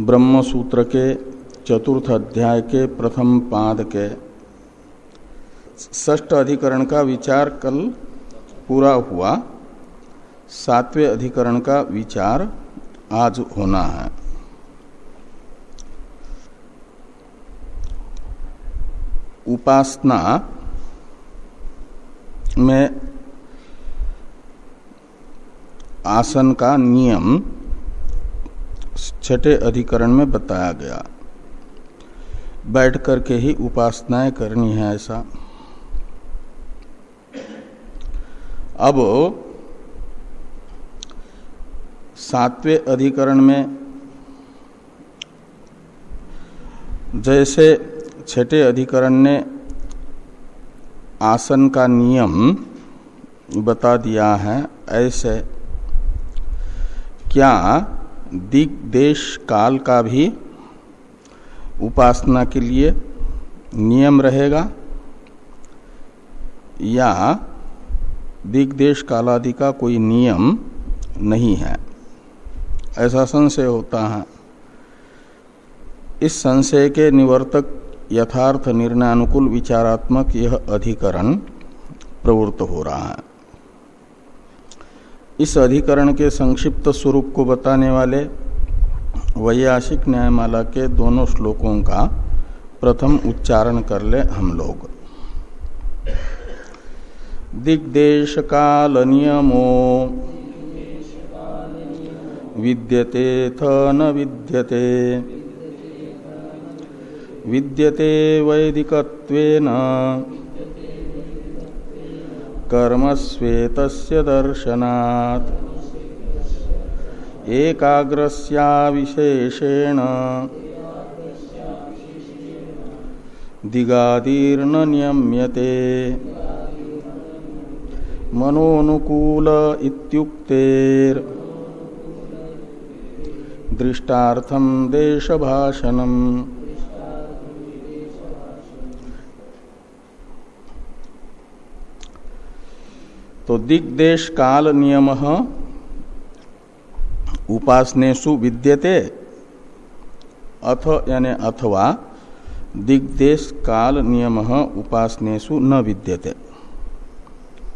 ब्रह्म सूत्र के चतुर्थ अध्याय के प्रथम पाद के ष्ट अधिकरण का विचार कल पूरा हुआ। सातवें अधिकरण का विचार आज होना है। उपासना में आसन का नियम छठे अधिकरण में बताया गया। बैठ करके ही उपासनाएँ करनी है ऐसा। अब सातवें अधिकरण में जैसे छठे अधिकरण ने आसन का नियम बता दिया है, ऐसे क्या दिग देश काल का भी उपासना के लिए नियम रहेगा। या दिग्देश कालादि का कोई नियम नहीं है। ऐसा संशय होता है। इस संशय के निवर्तक यथार्थ निर्णयानुकूल विचारात्मक यह अधिकरण प्रवृत्त हो रहा है। इस अधिकरण के संक्षिप्त स्वरूप को बताने वाले वैयासिक न्यायमाला के दोनों श्लोकों का प्रथम उच्चारण कर ले हम लोग। दिग्देश काल नियमो विद्यते थ न विद्यते। विद्यते वैदिकत्वेन कर्मस्वेतस्य दर्शनात्। एकाग्रस्याविशेषेण। दिगादीर्न नियम्यते मनोनुकूल दृष्टार्थम देशभाषणम। तो दिग्देश काल नियम उपासनेशु विद्यते। अथ यानी अथवा दिग्देश काल नियम उपासनेशु न विद्यते।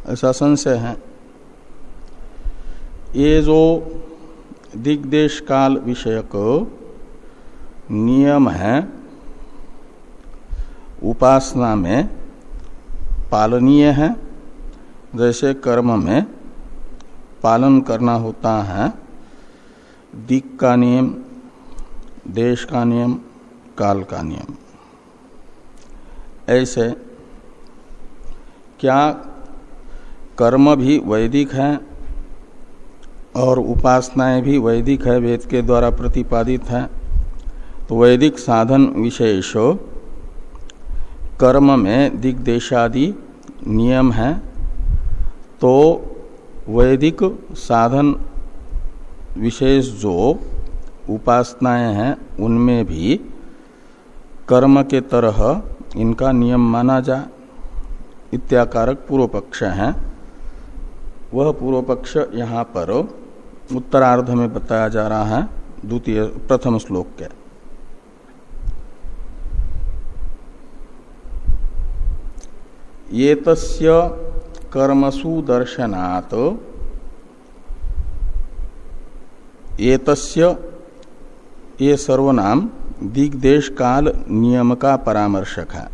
ऐसा संशय है। ये जो दिग्देश काल विषयक नियम है, उपासना में पालनीय है। जैसे कर्म में पालन करना होता है, दिक का नियम, देश का नियम, काल का नियम। ऐसे क्या कर्म भी वैदिक है और उपासनाएँ भी वैदिक है, वेद के द्वारा प्रतिपादित है तो वैदिक साधन विशेष कर्म में दिग्देशादि नियम है। तो वैदिक साधन विशेष जो उपासनाएँ हैं, उनमें भी कर्म के तरह इनका नियम माना जा इत्याकारक पूर्व पक्ष है। वह पूर्व पक्ष यहाँ पर उत्तरार्ध में बताया जा रहा है, द्वितीय, प्रथम श्लोक के। ये कर्मसु दर्शनात् ये तस्य ये सर्वनाम दिग्देश काल नियम का परामर्शक। है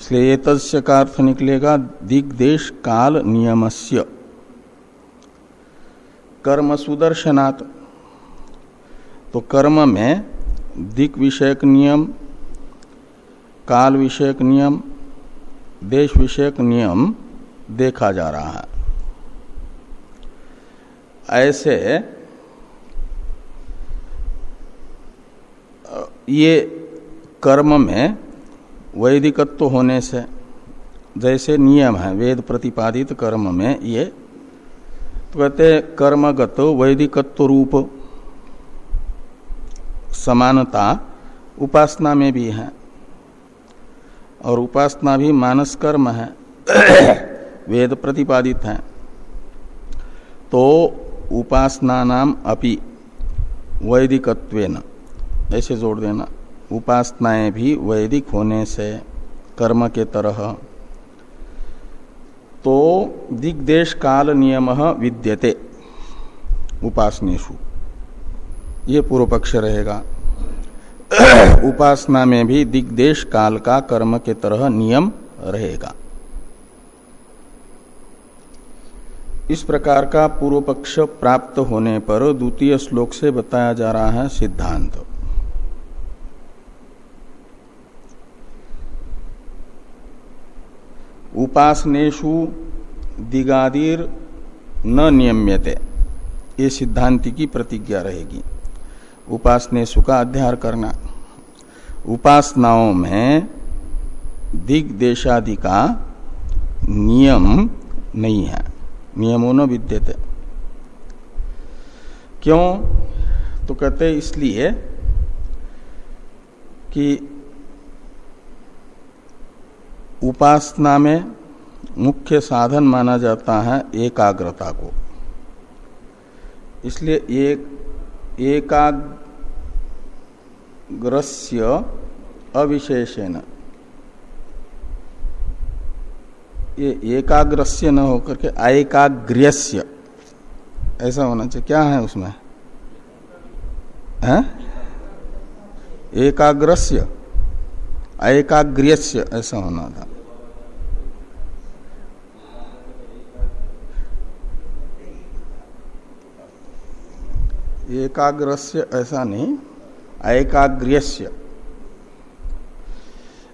इसलिए तस्य का अर्थ निकलेगा दिग्देश काल नियमस्य। कर्म सुदर्शनात् तो कर्म में दिक विषयक नियम काल विषयक नियम देश विषयक नियम देखा जा रहा है। ऐसे, ये कर्म में वैदिकत्व होने से, जैसे नियम है, वेद प्रतिपादित कर्म में ये तो कहते कर्मगत वैदिकत्व रूप समानता उपासना में भी है। और उपासना भी मानस कर्म है। वेद प्रतिपादित है। तो उपासना नाम अपि वैदिकत्वेन। ऐसे जोड़ देना। उपासनाएँ भी वैदिक होने से कर्म के तरह। तो दिग्देश काल नियम विद्यते उपासनेशु ये पूर्व पक्ष रहेगा। उपासना में भी दिग्देश काल का कर्म के तरह नियम रहेगा। इस प्रकार का पूर्व पक्ष प्राप्त होने पर द्वितीय श्लोक से बताया जा रहा है सिद्धांत। उपासनेशु दिगादिर न नियम्यते। ये सिद्धांति की प्रतिज्ञा रहेगी। उपासनेशु का अध्यार करना। उपासनाओं में दिग्देशादि का नियम नहीं है। नियमों न विद्यते। क्यों? तो कहते इसलिए कि उपासना में मुख्य साधन माना जाता है एकाग्रता को। इसलिए एक, एकाग्रस्य अविशेषण ये एकाग्रस्य न होकर के एकाग्र्यस्य ऐसा होना चाहिए। क्या है उसमें? है? एकाग्रस्य। एकाग्र्यस्य ऐसा होना था। एकाग्रस्य ऐसा नहीं एकाग्र्यस्य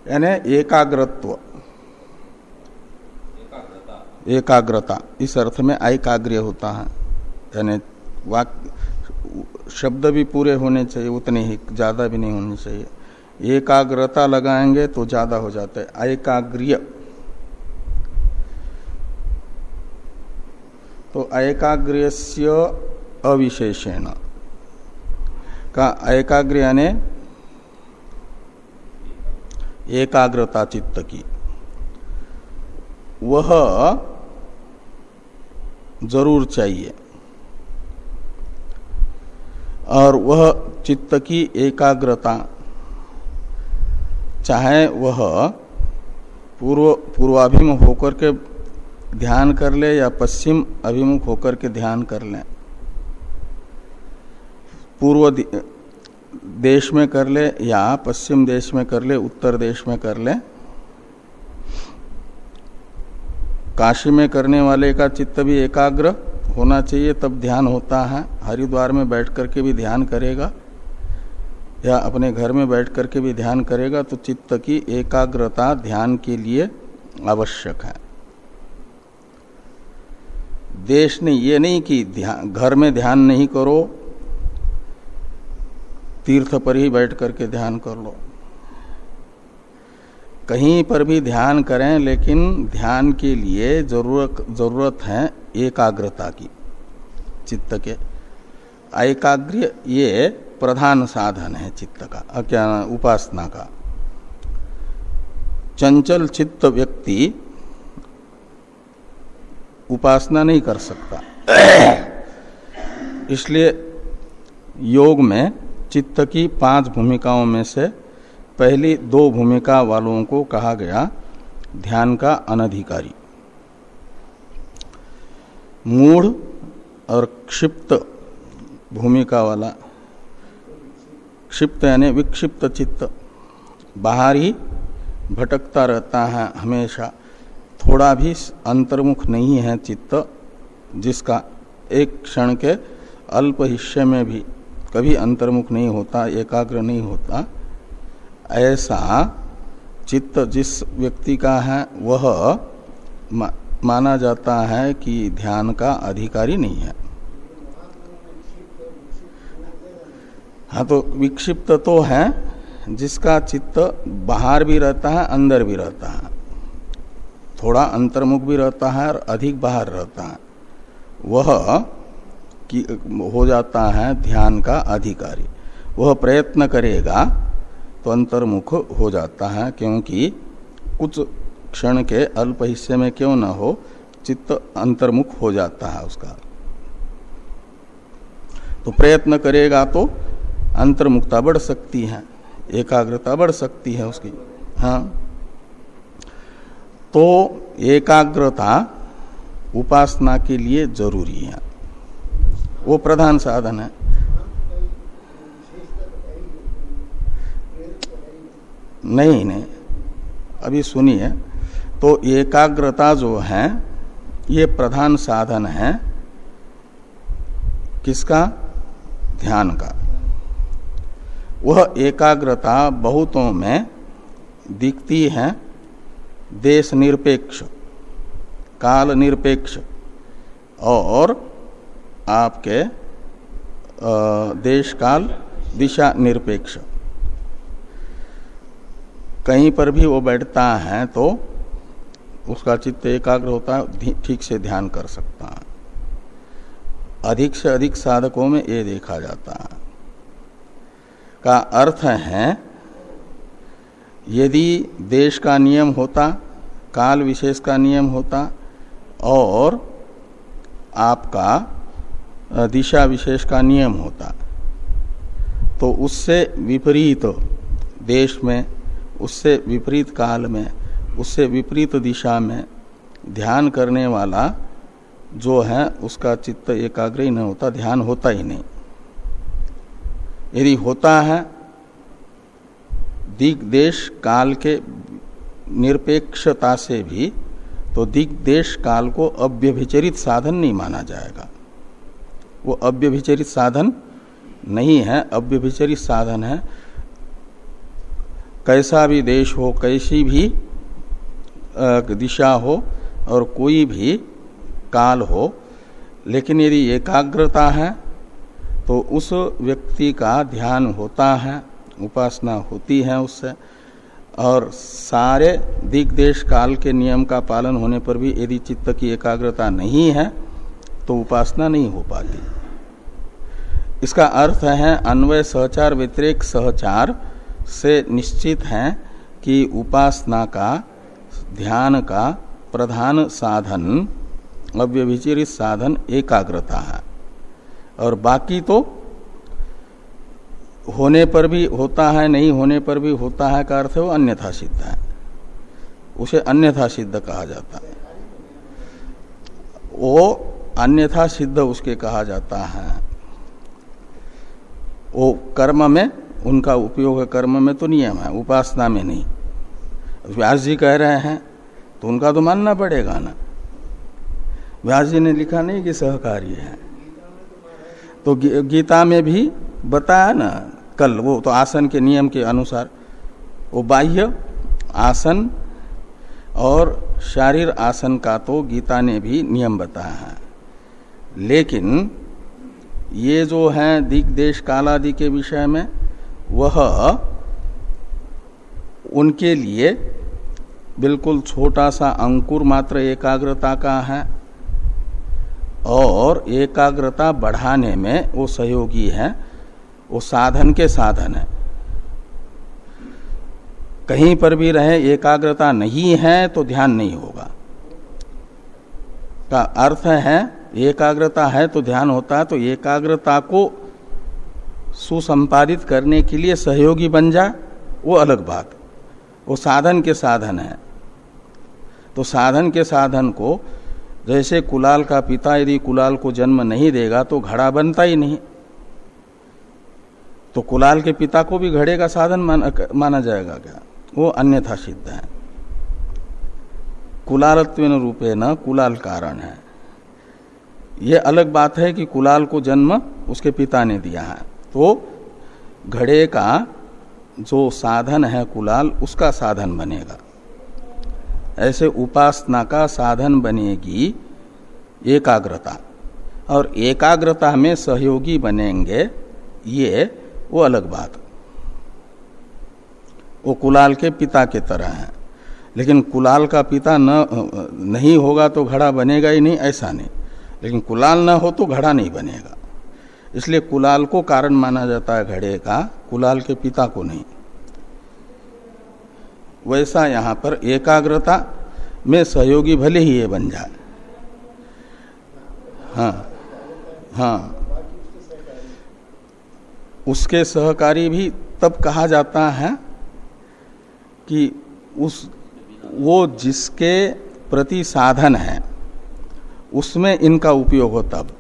यानी एकाग्रत्व। एकाग्रता, इस अर्थ में एकाग्र्य होता है। यानी वाक, शब्द भी पूरे होने चाहिए, उतने ही, ज़्यादा भी नहीं होने चाहिए। एकाग्रता लगाएँगे तो ज़्यादा हो जाता है। एकाग्र्य तो एकाग्र्य अविशेषण। का एकाग्र यानी एकाग्रता चित्त की। वह ज़रूर चाहिए। और वह चित्त की एकाग्रता, चाहे वह पूर्व पूर्वाभिमुख होकर के ध्यान कर ले या पश्चिम अभिमुख होकर के ध्यान कर ले। पूर्व देश में कर ले या पश्चिम देश में कर ले, उत्तर देश में कर ले काशी में करने वाले का चित्त भी एकाग्र होना चाहिए, तब ध्यान होता है। हरिद्वार में बैठ करके भी ध्यान करेगा या अपने घर में बैठ करके भी ध्यान करेगा तो चित्त की एकाग्रता ध्यान के लिए आवश्यक है। देश ने ये नहीं कि घर में ध्यान नहीं करो, तीर्थ पर ही बैठ करके ध्यान कर लो। कहीं पर भी ध्यान करें, लेकिन ध्यान के लिए ज़रूरत ज़रूरत है एकाग्रता की, चित्त के। एकाग्र ये प्रधान साधन है चित्त का क्या, उपासना का। चंचल चित्त व्यक्ति उपासना नहीं कर सकता। इसलिए योग में चित्त की पाँच भूमिकाओं में से पहली दो भूमिका वालों को कहा गया, ध्यान का अनधिकारी। मूढ़ और क्षिप्त भूमिका वाला, क्षिप्त यानी विक्षिप्त चित्त। बाहर ही भटकता रहता है हमेशा। थोड़ा भी अंतर्मुख नहीं है चित्त, जिसका एक क्षण के अल्प हिस्से में भी कभी अंतर्मुख नहीं होता, एकाग्र नहीं होता। ऐसा चित्त जिस व्यक्ति का है, वह माना जाता है कि ध्यान का अधिकारी नहीं है। हाँ तो विक्षिप्त तो है, जिसका चित्त बाहर भी रहता है, अंदर भी रहता है। थोड़ा अंतर्मुख भी रहता है और अधिक बाहर रहता है। वह हो जाता है ध्यान का अधिकारी। वह प्रयत्न करेगा तो अंतर्मुख हो जाता है, क्योंकि कुछ क्षण के अल्प हिस्से में क्यों ना हो, चित्त अंतर्मुख हो जाता है उसका। तो प्रयत्न करेगा तो अंतर्मुखता बढ़ सकती है, एकाग्रता बढ़ सकती है उसकी। हाँ। तो एकाग्रता उपासना के लिए ज़रूरी है। वो प्रधान साधन है। नहीं नहीं। अभी सुनिए। तो एकाग्रता जो है, ये प्रधान साधन है किसका? ध्यान का। वह एकाग्रता बहुतों में दिखती है। देश निरपेक्ष काल निरपेक्ष और आपके देश काल दिशा निरपेक्ष कहीं पर भी वो बैठता है तो उसका चित्त एकाग्र होता है ठीक से ध्यान कर सकता है। अधिक से अधिक साधकों में ये देखा जाता है। का अर्थ है, यदि देश का नियम होता, काल विशेष का नियम होता, और आपका दिशा विशेष का नियम होता तो उससे विपरीत देश में उससे विपरीत काल में, उससे विपरीत दिशा में ध्यान करने वाला जो है, उसका चित्त एकाग्र ही नहीं होता, ध्यान होता ही नहीं। यदि होता है, दिग्देश काल के निरपेक्षता से भी तो दिग्देश काल को अव्यभिचरित साधन नहीं माना जाएगा। वो अव्यभिचरित साधन नहीं है, अव्यभिचरित साधन है कैसा भी देश हो, कैसी भी दिशा हो और कोई भी काल हो, लेकिन यदि एकाग्रता है तो उस व्यक्ति का ध्यान होता है, उपासना होती है उससे। और सारे दिग्देश काल के नियम का पालन होने पर भी यदि चित्त की एकाग्रता नहीं है तो उपासना नहीं हो पाती। इसका अर्थ है अन्वय सहचार व्यतिरेक सहचार। से निश्चित है कि उपासना का, ध्यान का प्रधान साधन, अव्यभिचरित साधन एकाग्रता है। और बाकी तो होने पर भी होता है, नहीं होने पर भी होता है का अर्थ है वो अन्यथा सिद्ध है। उसे अन्यथा सिद्ध कहा जाता है। वो अन्यथा सिद्ध उसके कहा जाता है। वो कर्म में उनका उपयोग कर्म में तो नियम है, उपासना में नहीं। व्यास जी कह रहे हैं तो उनका तो मानना पड़ेगा ना? व्यास जी ने लिखा, नहीं कि सहकारी है। तो गीता में भी बताया ना, कल वो तो आसन के नियम के अनुसार, वो बाह्य आसन और शारीर आसन का तो गीता ने भी नियम बताया है। लेकिन ये जो है दिग्देश कालादि के विषय में वह उनके लिए बिल्कुल छोटा सा अंकुर मात्र एकाग्रता का है और एकाग्रता बढ़ाने में वो सहयोगी है, वो साधन के साधन है। कहीं पर भी रहे, एकाग्रता नहीं है तो ध्यान नहीं होगा। का अर्थ है, एकाग्रता है तो ध्यान होता है तो एकाग्रता को सुसंपादित करने के लिए सहयोगी बन जाए वो अलग बात। वो साधन के साधन है। तो साधन के साधन को जैसे कुलाल का पिता यदि कुलाल को जन्म नहीं देगा तो घड़ा बनता ही नहीं। तो कुलाल के पिता को भी घड़े का साधन माना, माना जाएगा क्या? वो अन्यथा सिद्ध है। कुलालत्व रूपे न कुलाल कारण है। यह अलग बात है कि कुलाल को जन्म उसके पिता ने दिया है। तो घड़े का जो साधन है कुलाल, उसका साधन बनेगा। ऐसे उपासना का साधन बनेगी एकाग्रता। और एकाग्रता में सहयोगी बनेंगे, ये वो अलग बात। वो कुलाल के पिता के तरह है। लेकिन कुलाल का पिता न, नहीं होगा तो घड़ा बनेगा ही नहीं, ऐसा नहीं। लेकिन कुलाल न हो तो घड़ा नहीं बनेगा। इसलिए कुलाल को कारण माना जाता है घड़े का, कुलाल के पिता को नहीं। वैसा यहाँ पर एकाग्रता में सहयोगी भले ही ये बन जाए। हाँ हाँ। उसके सहकारी भी तब कहा जाता है कि उस, वो जिसके प्रति साधन है, उसमें इनका उपयोग हो तब।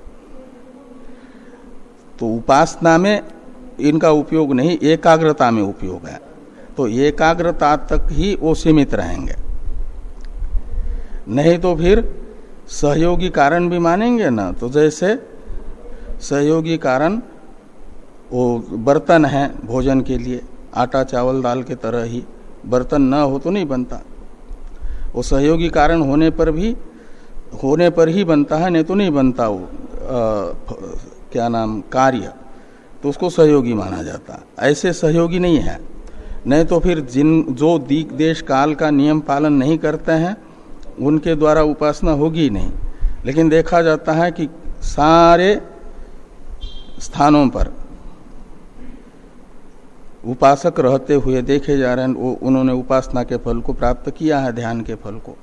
तो उपासना में इनका उपयोग नहीं, एकाग्रता में उपयोग है। तो एकाग्रता तक ही वो सीमित रहेंगे। नहीं तो फिर सहयोगी कारण भी मानेंगे ना। तो जैसे सहयोगी कारण वो बर्तन है भोजन के लिए, आटा, चावल, दाल के तरह ही बर्तन ना हो तो नहीं बनता। वो सहयोगी कारण होने पर भी, होने पर ही बनता है, नहीं तो नहीं बनता वो क्या नाम, कार्य। तो उसको सहयोगी माना जाता। ऐसे सहयोगी नहीं है। नहीं तो फिर जिन, जो दीक देश काल का नियम पालन नहीं करते हैं, उनके द्वारा उपासना होगी नहीं। लेकिन देखा जाता है कि सारे स्थानों पर उपासक रहते हुए देखे जा रहे हैं, वो, उन्होंने उपासना के फल को प्राप्त किया है, ध्यान के फल को।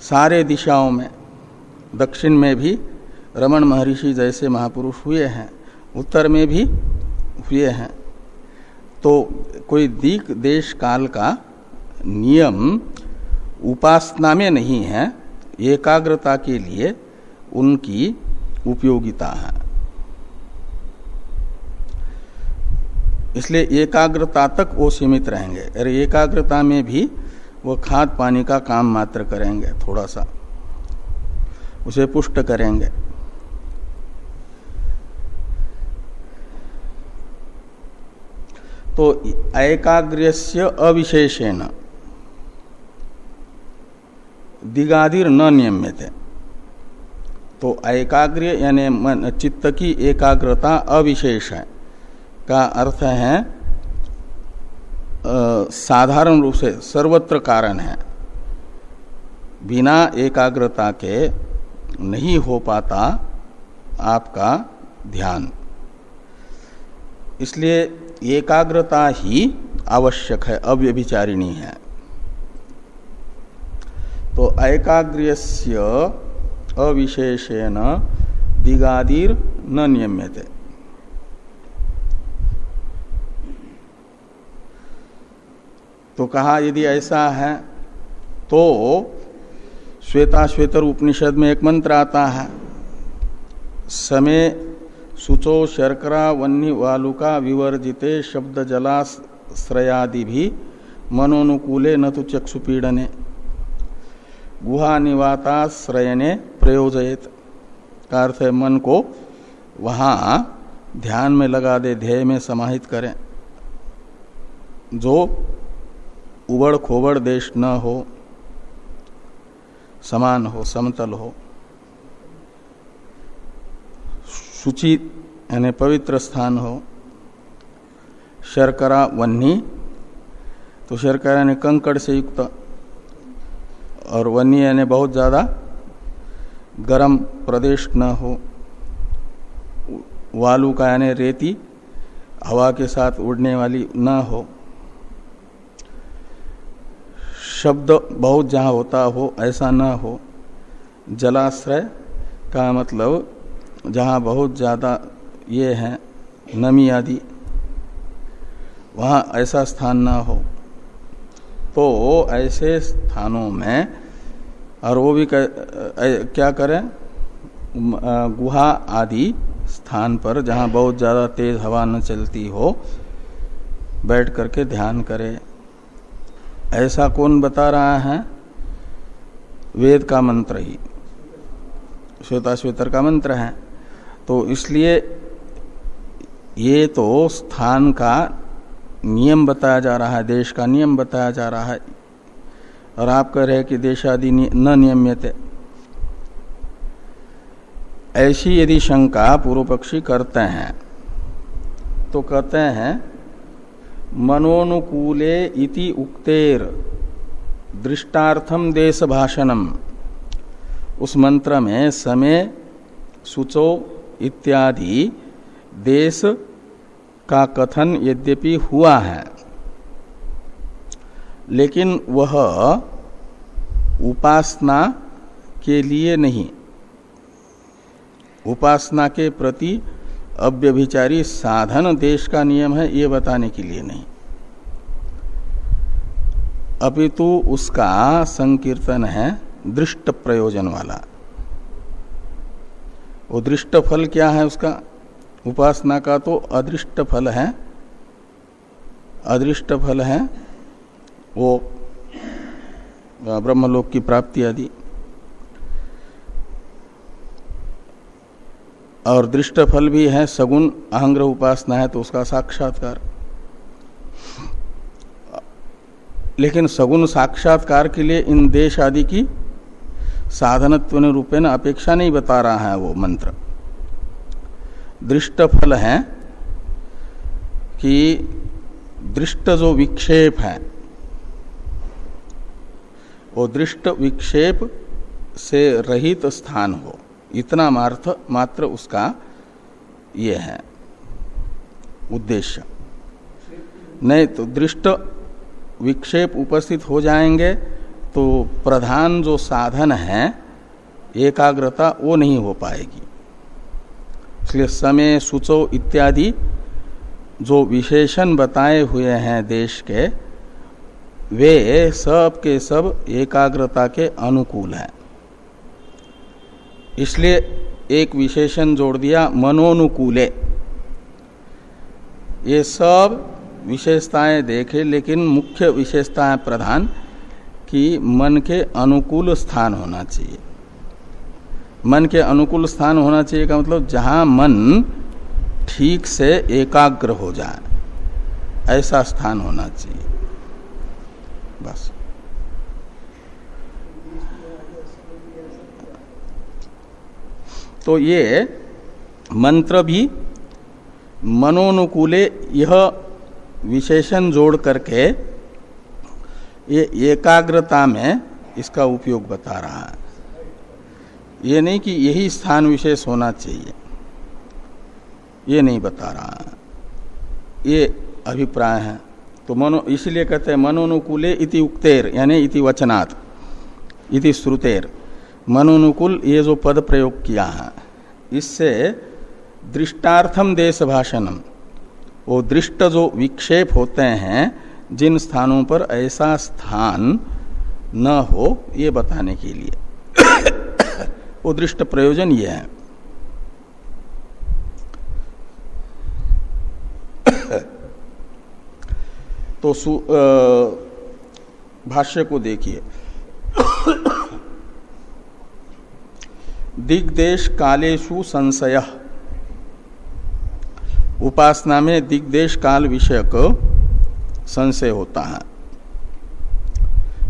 सारे दिशाओं में, दक्षिण में भी रमन महर्षि जैसे महापुरुष हुए हैं, उत्तर में भी हुए हैं। तो कोई दीक देश काल का नियम उपासना में नहीं है, एकाग्रता के लिए उनकी उपयोगिता है। इसलिए एकाग्रता तक वो सीमित रहेंगे। अरे एकाग्रता में भी वो खाद पानी का काम मात्र करेंगे, थोड़ा सा। उसे पुष्ट करेंगे। तो एकाग्रस्य अविशेषेण। दिगादिर न नियमित तो एकाग्र यानी चित्त की एकाग्रता अविशेष है। का अर्थ है साधारण रूप से सर्वत्र कारण है। बिना एकाग्रता के नहीं हो पाता आपका ध्यान। इसलिए एकाग्रता ही आवश्यक है, अव्यभिचारिणी है। तो एकाग्र्य अविशेषेण दिगादीर न नियम्यते। तो कहा, यदि ऐसा है तो श्वेता श्वेतर उपनिषद में एक मंत्र आता है समय सुचो शर्करा वन्य वालुका विवर्जिते शब्द जलाश्रयादि भी मनोनुकूले न तो चक्षुपीड़ने। गुहा निवाताश्रयने प्रयोजयत। का अर्थ है, मन को वहाँ ध्यान में लगा दे, ध्येय में समाहित करें। जो उबड़ खोबड़ देश न हो, समान हो, समतल हो शुचि यानी पवित्र स्थान हो। शर्करा वन्नी तो शर्करा यानी कंकड़ से युक्त, और वन्नी यानी बहुत ज़्यादा गर्म प्रदेश न हो। वालू का यानी रेती हवा के साथ उड़ने वाली न हो। शब्द बहुत जहाँ होता हो, ऐसा न हो। जलाश्रय का मतलब जहाँ बहुत ज़्यादा ये है नमी आदि वहाँ ऐसा स्थान ना हो। तो ऐसे स्थानों में और वो भी कर, क्या करें? गुहा आदि स्थान पर जहाँ बहुत ज़्यादा तेज हवा न चलती हो बैठ करके ध्यान करें। ऐसा कौन बता रहा है? वेद का मंत्र ही। श्वेता श्वेतर का मंत्र है। तो इसलिए ये तो स्थान का नियम बताया जा रहा है, देश का नियम बताया जा रहा है। और आप कह रहे हैं कि देश आदि न नियमित ऐसी यदि शंका पूर्व पक्षी करते हैं तो कहते हैं, मनोनुकूले इति उक्तेर दृष्टार्थम देश भाषणम उस मंत्र में समय, सुचो इत्यादि देश का कथन यद्यपि हुआ है। लेकिन वह उपासना के लिए नहीं। उपासना के प्रति अव्यभिचारी साधन देश का नियम है, ये बताने के लिए नहीं। अपितु उसका संकीर्तन है दृष्ट प्रयोजन वाला। वो दृष्ट फल क्या है उसका? उपासना का तो अदृष्ट फल है। अदृष्ट फल है वो ब्रह्मलोक की प्राप्ति आदि। और दृष्ट फल भी है, सगुण अहंग्रह उपासना है तो उसका साक्षात्कार। लेकिन सगुण साक्षात्कार के लिए इन देश आदि की साधनत्व रूपेण अपेक्षा नहीं बता रहा है वो मंत्र। दृष्ट फल है कि दृष्ट जो विक्षेप है, वो दृष्ट विक्षेप से रहित स्थान हो। इतना मार्थ, मात्र उसका ये है उद्देश्य। नहीं तो दृष्ट विक्षेप उपस्थित हो जाएँगे तो प्रधान जो साधन है, एकाग्रता, वो नहीं हो पाएगी। इसलिए समय, सुचो इत्यादि जो विशेषण बताए हुए हैं देश के, वे सब के सब एकाग्रता के अनुकूल हैं। इसलिए एक विशेषण जोड़ दिया, मनोनुकूले। ये सब विशेषताएँ देखे, लेकिन मुख्य विशेषताएँ प्रधान कि मन के अनुकूल स्थान होना चाहिए। मन के अनुकूल स्थान होना चाहिए का मतलब जहाँ मन ठीक से एकाग्र हो जाए, ऐसा स्थान होना चाहिए। बस। तो ये मंत्र भी मनोनुकूले यह विशेषण जोड़ करके ये एकाग्रता में इसका उपयोग बता रहा है। ये नहीं कि यही स्थान विशेष होना चाहिए। ये नहीं बता रहा है। ये अभिप्राय है। तो मनो, इसलिए कहते हैं मनोनुकूले इति उक्तेर, यानी इति वचनात्, इति श्रुतेर। मनोनुकूल ये जो पद प्रयोग किया है, इससे दृष्टार्थम देश भाषणम वो दृष्ट जो विक्षेप होते हैं जिन स्थानों पर ऐसा स्थान न हो, ये बताने के लिए। वो दृष्ट प्रयोजन ये है। तो भाष्य को देखिए। दिग्देश कालेशु संशय। उपासना में दिग्देश काल विषयक संशय होता है।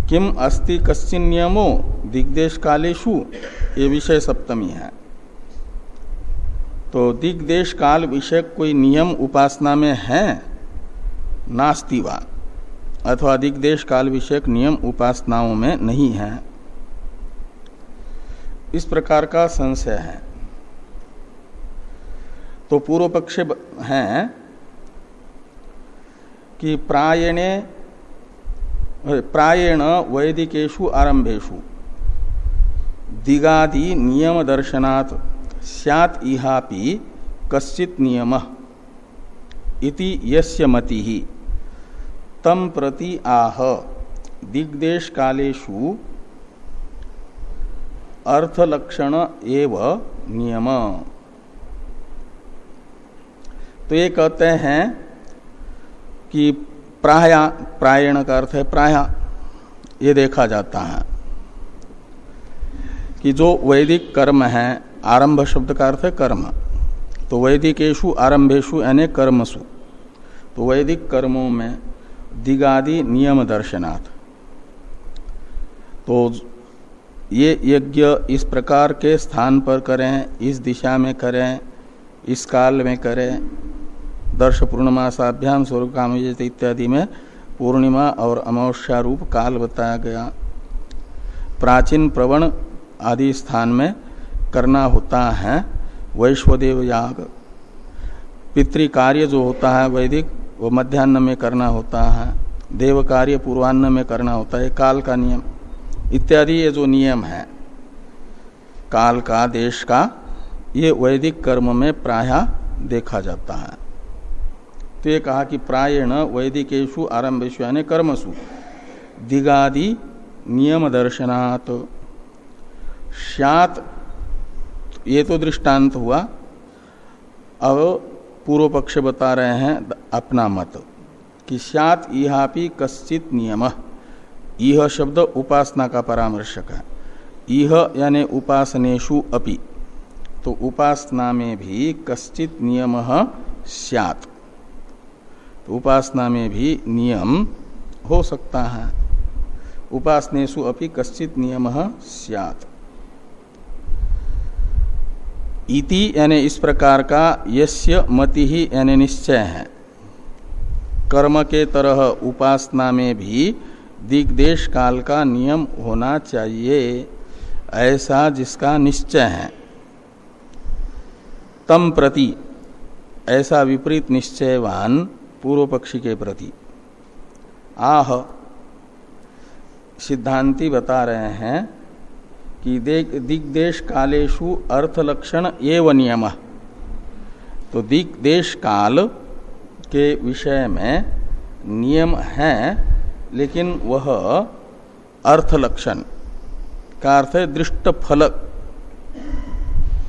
किम अस्ति कश्चिन नियमो, दिग्देश कालेशु ये विषय सप्तमी है। तो दिग्देश काल विषय कोई नियम उपासना में है? नास्तिवा अथवा दिग्देश काल विषयक नियम उपासनाओं में नहीं है। इस प्रकार का संशय है। तो पूर्व पक्ष है कि प्रायणे, प्रायण वैदिकेशु आरंभेशु दिगादि नियम दर्शनात् सैत इहापि कश्चित नियम इति यस्य मति। ही तम प्रति आह। दिग्देश कालेशु अर्थलक्षण एव नियम। तो ये कहते हैं कि प्राय, प्रायण का अर्थ है प्राय, ये देखा जाता है कि जो वैदिक कर्म है, आरंभ शब्द का अर्थ है कर्म। तो वैदिकेशु आरंभेशु यानी कर्मसु। तो वैदिक कर्मों में दिगादि नियम दर्शनाथ तो ये यज्ञ इस प्रकार के स्थान पर करें, इस दिशा में करें, इस काल में करें दर्श पूर्णमासाभ्याम स्वरूप काम इत्यादि में पूर्णिमा और अमावस्या रूप काल बताया गया। प्राचीन प्रवण आदि स्थान में करना होता है, वैश्वदेव याग। पितृ कार्य जो होता है, वैदिक, वो मध्यान्ह में करना होता है। देव कार्य पूर्वान्न में करना होता है काल का नियम। इत्यादि ये जो नियम है, काल का, देश का, ये वैदिक कर्म में प्राय देखा जाता है। तो ये कहा कि प्रायण वैदिकेशु आरंभेशु यानी कर्मसु। दिगादि नियम दर्शनात् श्यात ये तो दृष्टांत हुआ। अब पूर्व पक्ष बता रहे हैं अपना मत, कि श्यात इहापि कश्चित नियम। यह शब्द उपासना का परामर्शक है। यह यानी उपासनेशु अपि। तो उपासना में भी कश्चित नियम स्यात्। उपासना में भी नियम हो सकता है। उपासनेशु अपि कश्चित नियम स्यात्। इति यानी इस प्रकार का यस्य मति ही यानी निश्चय है। कर्म के तरह उपासना में भी दिग्देश काल का नियम होना चाहिए, ऐसा जिसका निश्चय है। तम प्रति ऐसा विपरीत निश्चयवान पूर्व पक्षी के प्रति। आह, सिद्धांति बता रहे हैं कि दिग्देश कालेशु अर्थ लक्षण एवं नियम। तो दिग्देश काल के विषय में नियम है, लेकिन वह अर्थ लक्षण का अर्थ है दृष्ट फल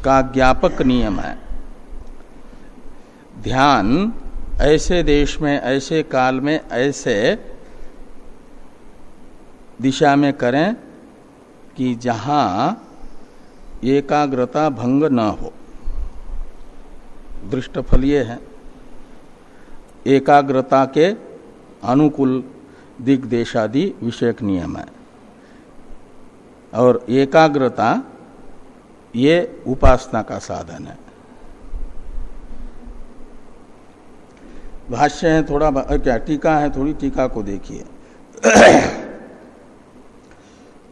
का ज्ञापक नियम है। ध्यान ऐसे देश में, ऐसे काल में, ऐसे दिशा में करें कि जहाँ एकाग्रता भंग न हो। दृष्टफल ये है। एकाग्रता के अनुकूल दिग्देशादि विषयक नियम है। और एकाग्रता ये उपासना का साधन है। भाष्य है, थोड़ा क्या, टीका है, थोड़ी टीका को देखिए।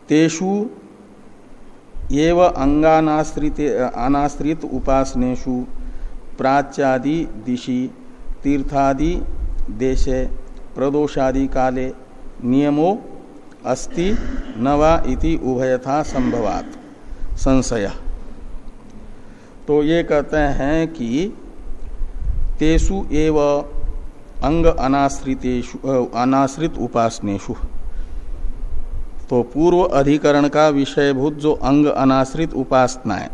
तेषु एव अंगानाश्रित अनाश्रित उपासनेशु प्राच्यादि दिशि, तीर्थादि देशे, प्रदोषादि काले नियमो अस्ति नवा इति उभयथा संभवात। संशय। तो ये कहते हैं कि तेसु एव अंग अनाश्रितेशु अनाश्रित उपासनेशु तो पूर्व अधिकरण का विषयभूत जो अंग अनाश्रित उपासनाएँ,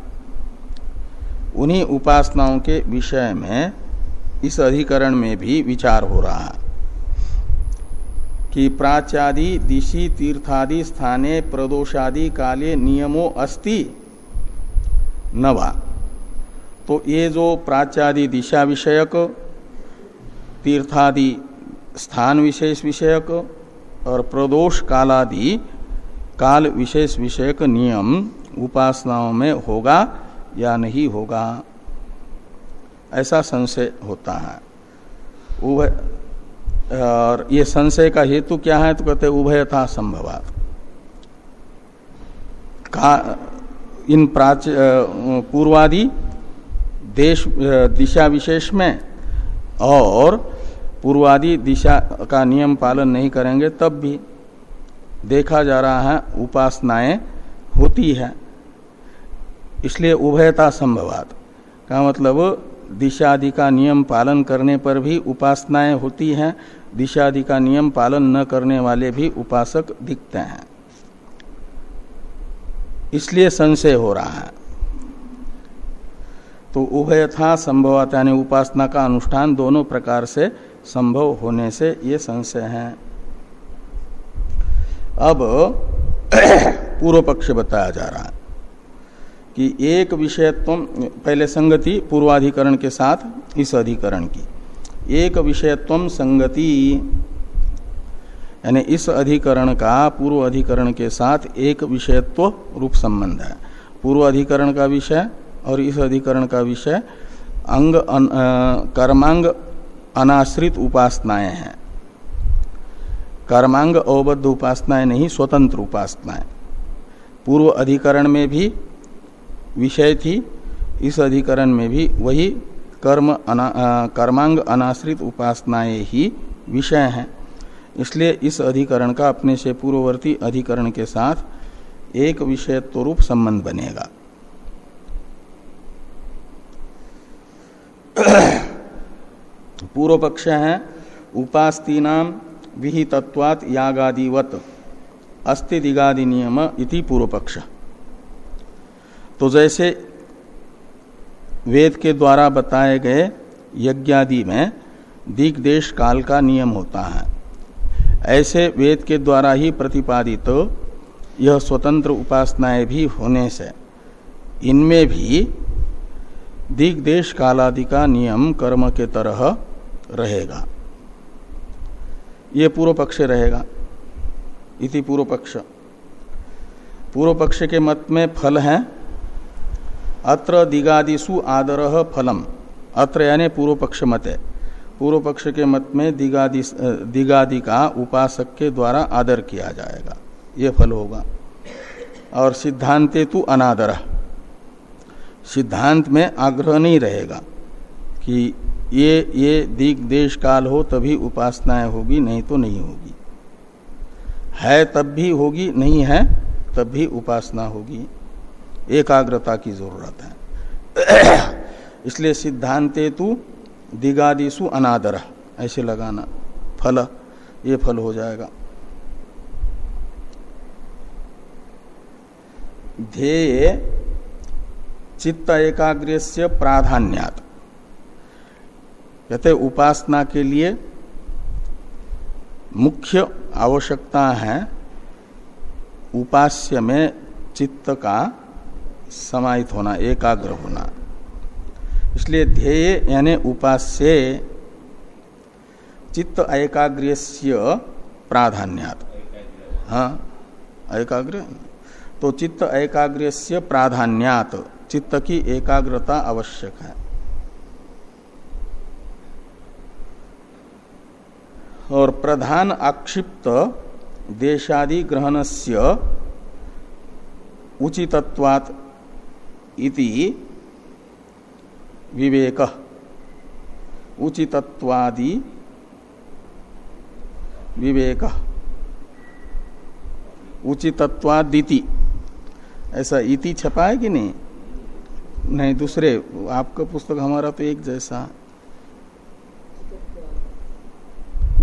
उन्हीं उपासनाओं के विषय में इस अधिकरण में भी विचार हो रहा है कि प्राच्यादि, दिशि, तीर्थादि, स्थाने, प्रदोषादि, काले, नियमो, अस्ति, नवा। तो ये जो प्राच्यादि दिशा विषयक तीर्थादि स्थान विशेष विषयक और प्रदोष कालादि काल विशेष विषयक नियम उपासनाओं में होगा या नहीं होगा? ऐसा संशय होता है। उभय, और ये संशय का हेतु क्या है? तो कहते उभय था का, इन प्राच पूर्वादि देश दिशा विशेष में और पूर्वादि दिशा का नियम पालन नहीं करेंगे, तब भी देखा जा रहा है उपासनाएँ होती है। इसलिए उभयता संभवात। का मतलब दिशादि का नियम पालन करने पर भी उपासनाएँ होती हैं, दिशादि का नियम पालन न करने वाले भी उपासक दिखते हैं। इसलिए संशय हो रहा है। तो उभयथा संभवत यानी उपासना का अनुष्ठान दोनों प्रकार से संभव होने से ये संशय है। अब पूर्व पक्ष बताया जा रहा है कि एक विषयत्व पहले संगति पूर्वाधिकरण के साथ, इस अधिकरण की। एक विषयत्व संगति, यानी इस अधिकरण का पूर्व अधिकरण के साथ एक विषयत्व रूप संबंध है। पूर्व अधिकरण का विषय और इस अधिकरण का विषय अंग कर्मांग अनाश्रित उपासनाएँ हैं। कर्मांग अवबद्ध उपासनाएँ नहीं स्वतंत्र उपासनाएँ। पूर्व अधिकरण में भी विषय थी इस अधिकरण में भी वही कर्म अना, कर्मांग अनाश्रित उपासनाएँ ही विषय हैं। इसलिए इस अधिकरण का अपने से पूर्ववर्ती अधिकरण के साथ एक विषयत्व रूप संबंध बनेगा। पूर्व पक्ष है। उपास्ती नाम विहितत्वात यागादिवत। अस्ति दिगादि नियम इति पूर्व पक्ष तो जैसे वेद के द्वारा बताए गए यज्ञादि में दिग्देश काल का नियम होता है। ऐसे वेद के द्वारा ही प्रतिपादित तो यह स्वतंत्र उपासनाएँ भी होने से इनमें भी दिग्देश कालादि का नियम कर्म के तरह रहेगा। ये पूर्व पक्ष रहेगा। इति पूर्व पक्ष। पूर्व पक्ष के मत में फल है। अत्र दिगादिशु आदर फलम। अत्र यानी पूर्व पक्ष मत। है पूर्व पक्ष के मत में दिगादि दिगादि का उपासक के द्वारा आदर किया जाएगा। ये फल होगा। और सिद्धांते तु अनादर। सिद्धांत में आग्रह नहीं रहेगा कि ये ये दिग देश काल हो तभी उपासनाएँ होगी, नहीं तो नहीं होगी। है तब भी होगी, नहीं है तब भी उपासना होगी। एकाग्रता की ज़रूरत है। इसलिए सिद्धांते तु दिगादिशु अनादर। ऐसे लगाना, फल, ये फल हो जाएगा। ध्येय चित्त एकाग्र से प्राधान्यात। कहते उपासना के लिए मुख्य आवश्यकता है उपास्य में चित्त का समाहित होना, एकाग्र होना। इसलिए ध्येय यानी उपास्य चित्त एकाग्र प्राधान्यात। हाँ एकाग्र? तो चित्त एकाग्र प्राधान्यात, चित्त की एकाग्रता आवश्यक है। और प्रधान आक्षिप्त देशादि से उचितत्वात् इति विवेक। उचितत्वादि विवेक। उचितत्वादिति। ऐसा इति छपा है कि नहीं? नहीं, दूसरे, आपका पुस्तक हमारा तो एक जैसा।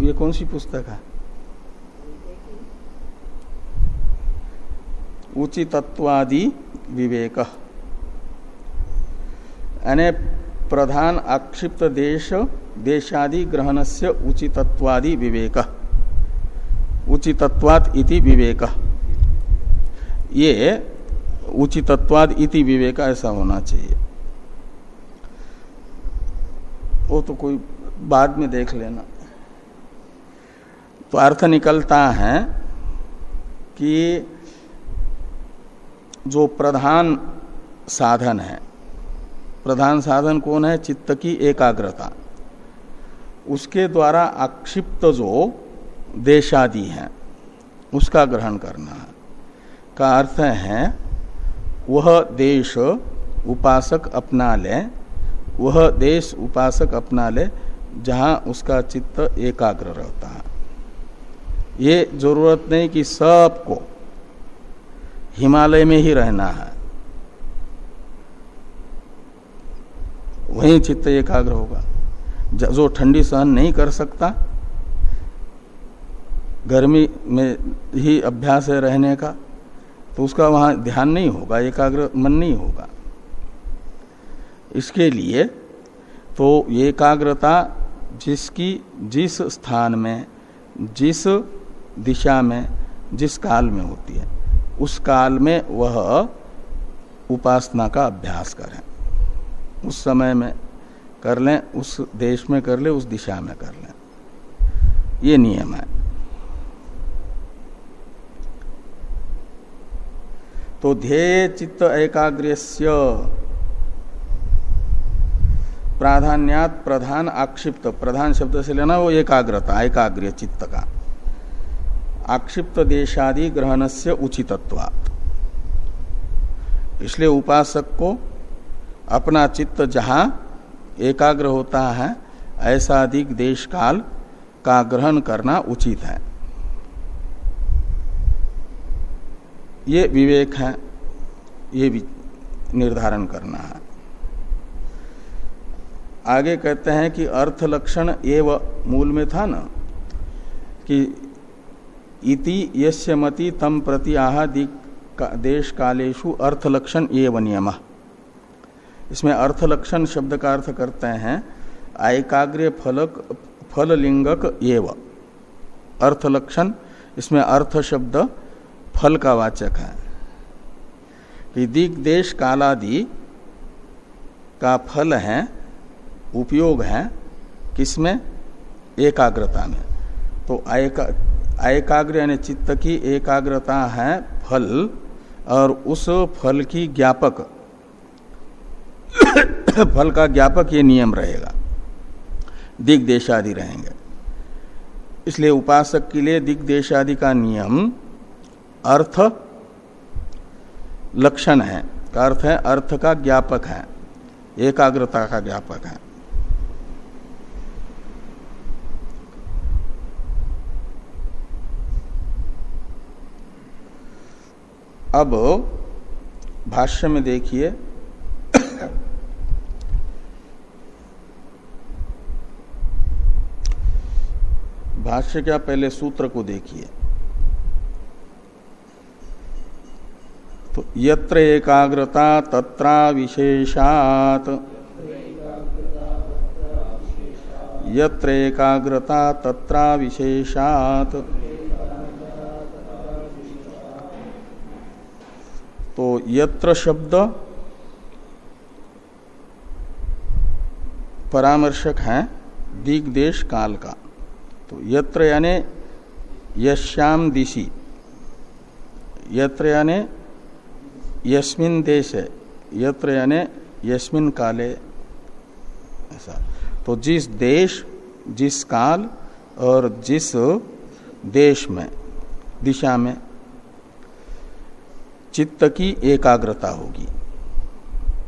ये कौन सी पुस्तक है? उचितत्वादि विवेक। यानी प्रधान आक्षिप्त देश, देशादि ग्रहण से उचितत्वादि विवेक। उचितत्वाद इति विवेक। ये उचितत्वाद इति विवेक ऐसा होना चाहिए। वो तो कोई बाद में देख लेना। तो अर्थ निकलता है कि जो प्रधान साधन है, प्रधान साधन कौन है? चित्त की एकाग्रता। उसके द्वारा आक्षिप्त जो देशादि है, उसका ग्रहण करना है। का अर्थ है, वह देश उपासक अपना ले वह देश उपासक अपना ले जहाँ उसका चित्त एकाग्र रहता है। ये ज़रूरत नहीं कि सबको हिमालय में ही रहना है। वहीं चित्त एकाग्र होगा। जो ठंडी सहन नहीं कर सकता, गर्मी में ही अभ्यास है रहने का तो उसका वहाँ ध्यान नहीं होगा, एकाग्र मन नहीं होगा। इसके लिए तो एकाग्रता जिसकी, जिस स्थान में, जिस दिशा में, जिस काल में होती है, उस काल में वह उपासना का अभ्यास करें। उस समय में कर लें, उस देश में कर ले, उस दिशा में कर लें। ये नियम है। तो ध्येय चित्त एकाग्र प्राधान्यात प्रधान आक्षिप्त, प्रधान शब्द से लेना वो एकाग्रता एकाग्र चित्त का। आक्षिप्त देशादि ग्रहण से उचितत्वात्। इसलिए उपासक को अपना चित्त जहाँ एकाग्र होता है, ऐसा अधिक देश काल का ग्रहण करना उचित है। ये विवेक है, ये भी निर्धारण करना है। आगे कहते हैं कि अर्थ लक्षण एव मूल में था ना, कि इति यस्य मति तम प्रति आह देश कालेशु अर्थ लक्षण एव नियम। इसमें अर्थ लक्षण शब्द का अर्थ करते हैं, आयकाग्र फलक फल लिंगक एव। अर्थ लक्षण इसमें अर्थ शब्द फल का वाचक है। कि दिग्देश कालादि का फल है, उपयोग है, किसमें? एकाग्रता में। तो एकाग्र यानी चित्त की एकाग्रता है फल, और उस फल की ज्ञापक। फल का ज्ञापक ये नियम रहेगा। दिग्देशादि रहेंगे। इसलिए उपासक के लिए दिग्देशादि का नियम, अर्थ लक्षण है। का अर्थ है, अर्थ का ज्ञापक है। एकाग्रता का ज्ञापक है। अब भाष्य में देखिए, भाष्य क्या पहले सूत्र को देखिए। तो यत्र एकाग्रता तत्रा विशेषात। यत्र एकाग्रता तत्रा विशेषात तो यत्र शब्द परामर्शक है दिग्देश काल का। तो यत्र यानी यश्याम दिशि। यत्र यानी यस्मिन देश है यत्र यानी यस्मिन काले। ऐसा। तो जिस देश, जिस काल और जिस देश में, दिशा में चित्त की एकाग्रता होगी।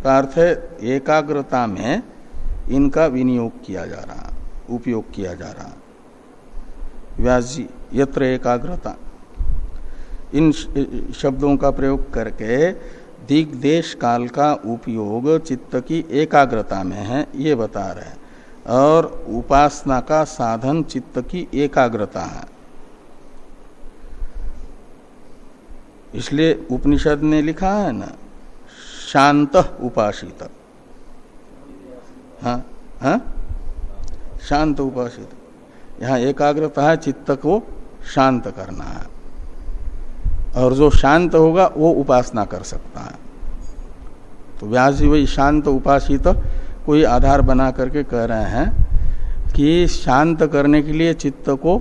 का अर्थ है, एकाग्रता में इनका विनियोग किया जा रहा, उपयोग किया जा रहा। व्यास जी, यत्र एकाग्रता। इन शब्दों का प्रयोग करके दिग्देश काल का उपयोग चित्त की एकाग्रता में है, ये बता रहे हैं। और उपासना का साधन चित्त की एकाग्रता है। इसलिए उपनिषद ने लिखा है ना, शांत उपासित। हाँ हाँ? शांत उपासित। यहाँ एकाग्रता है, चित्त को शांत करना है। और जो शांत होगा, वो उपासना कर सकता है। तो व्यास जी वही शांत उपासित कोई आधार बना करके कह रहे हैं कि शांत करने के लिए चित्त को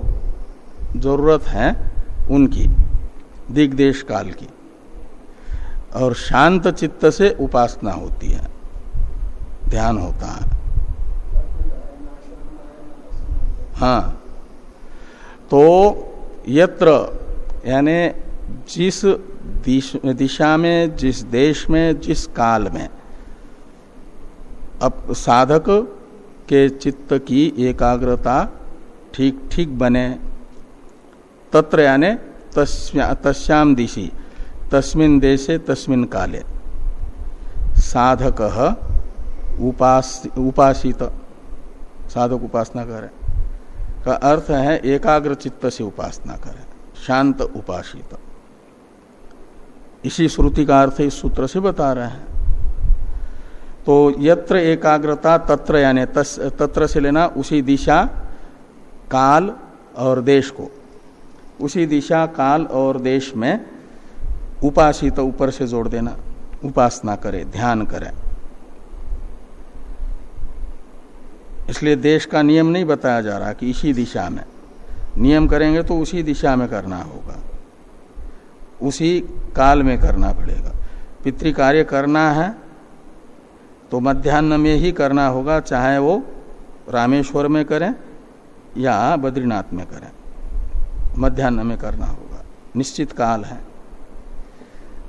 ज़रूरत है उनकी। दिग्देश काल की। और शांत चित्त से उपासना होती है। ध्यान होता है। हाँ। तो यत्र, यानी जिस दिशा में, जिस देश में, जिस काल में, अब साधक के चित्त की एकाग्रता ठीक ठीक बने। तत्र यानी तस्याम दिशि। तस्मिन देशे, तस्मिन काले। साधक उपास, उपासित। साधक उपासना करे का अर्थ है एकाग्र चित्त से उपासना करे शांत उपासित। इसी श्रुति का अर्थ इस सूत्र से बता रहे हैं। तो यत्र एकाग्रता, तत्र यानी तत्र से लेना, उसी दिशा, काल और देश को। उसी दिशा, काल और देश में उपासित तो ऊपर से जोड़ देना। उपासना करे, ध्यान करे। इसलिए देश का नियम नहीं बताया जा रहा कि इसी दिशा में। नियम करेंगे तो उसी दिशा में करना होगा। उसी काल में करना पड़ेगा। पितृ कार्य करना है तो मध्यान्ह में ही करना होगा, चाहे वो रामेश्वर में करें या बद्रीनाथ में करें। मध्यान्ह में करना होगा। निश्चित काल है।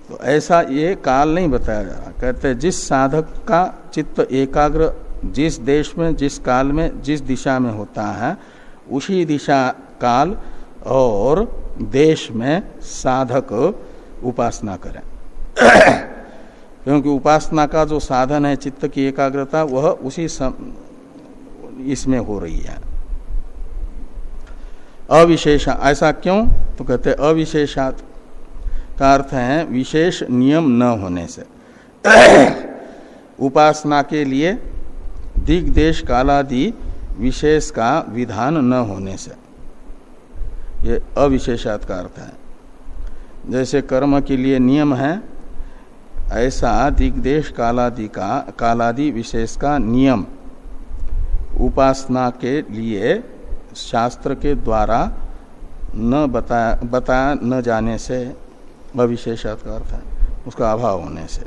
तो ऐसा ये काल नहीं बताया जा रहा। कहते जिस साधक का चित्त एकाग्र, जिस देश में, जिस काल में, जिस दिशा में होता है, उसी दिशा काल और देश में साधक उपासना करें। क्योंकि उपासना का जो साधन है, चित्त की एकाग्रता, वह उसी सम, इसमें हो रही है। अविशेषा, ऐसा क्यों? तो कहते हैं अविशेषात। का अर्थ है, विशेष नियम न होने से। उपासना के लिए दिग्देश कालादि विशेष का विधान न होने से। ये अविशेषात का अर्थ है। जैसे कर्म के लिए नियम है, ऐसा दिग्देश कालादि का, कालादि विशेष का नियम। उपासना के लिए शास्त्र के द्वारा न बताया बताया न जाने से अविशेषात का अर्थ है, उसका अभाव होने से।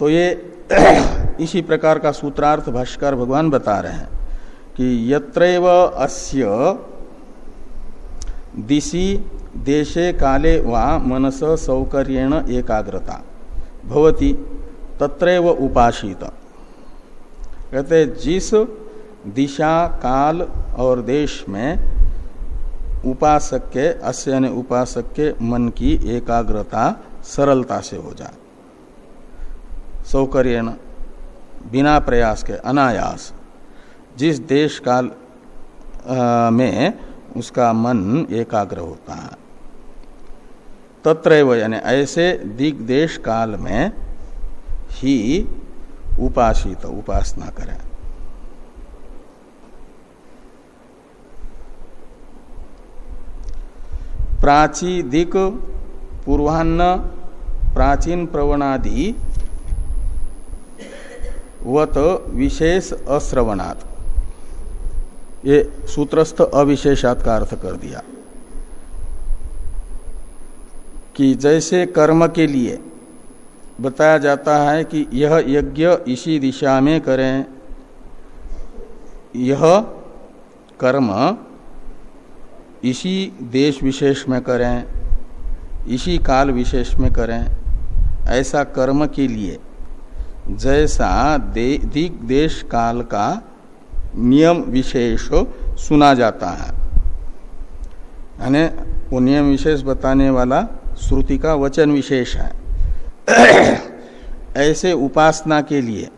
तो ये इसी प्रकार का सूत्रार्थ भाष्कर भगवान बता रहे हैं कि यत्रैव अस्य दिशि देशे काले वा मनस सौकर्येण एकाग्रता। भवती तत्रैव उपासित कहते जिस दिशा, काल और देश में उपासक के, अस्य उपासक के मन की एकाग्रता, सरलता से हो जाए। सौकर्य बिना प्रयास के, अनायास। जिस देश काल में उसका मन एकाग्र होता है। तत्र यानी ऐसे दिग्देश काल में ही उपासित उपासना करें। प्राची दिक पूर्वान्न, प्राचीन प्रवणादि वत विशेष अश्रवणात्। ये सूत्रस्थ अविशेषात का अर्थ कर दिया। कि जैसे कर्म के लिए बताया जाता है कि यह यज्ञ इसी दिशा में करें। यह कर्म इसी देश विशेष में करें इसी काल विशेष में करें ऐसा कर्म के लिए। जैसा दे, दिग देश काल का नियम विशेष सुना जाता है। यानी वो नियम विशेष बताने वाला श्रुति का वचन विशेष है। ऐसे उपासना के लिए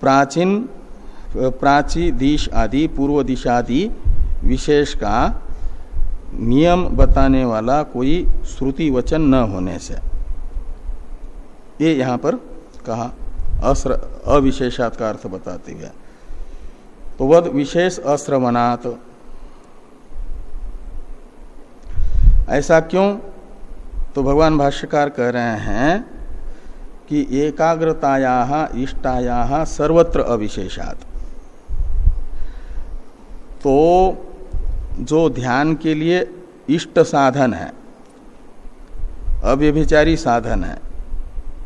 प्राचीन, प्राची दिश आदि, पूर्व दिशादि विशेष का नियम बताने वाला कोई श्रुति वचन न होने से। ये यहाँ पर कहा, अस्र, अविशेषात का अर्थ बताते हुए। तो वद विशेष अश्रवणात। ऐसा क्यों? तो भगवान भाष्यकार कह रहे हैं कि एकाग्रताया, इष्टाया सर्वत्र अविशेषात। तो जो ध्यान के लिए इष्ट साधन है, अव्यभिचारी साधन है,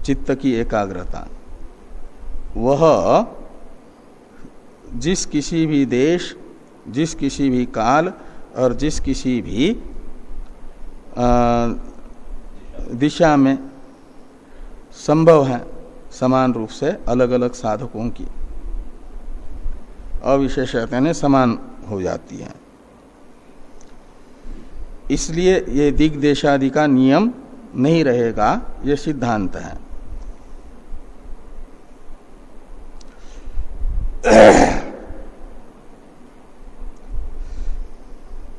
चित्त की एकाग्रता, वह जिस किसी भी देश, जिस किसी भी काल और जिस किसी भी दिशा में संभव है समान रूप से अलग अलग साधकों की। अविशेषता ने समान हो जाती है। इसलिए ये दिग्देशादि का नियम नहीं रहेगा, ये सिद्धांत है।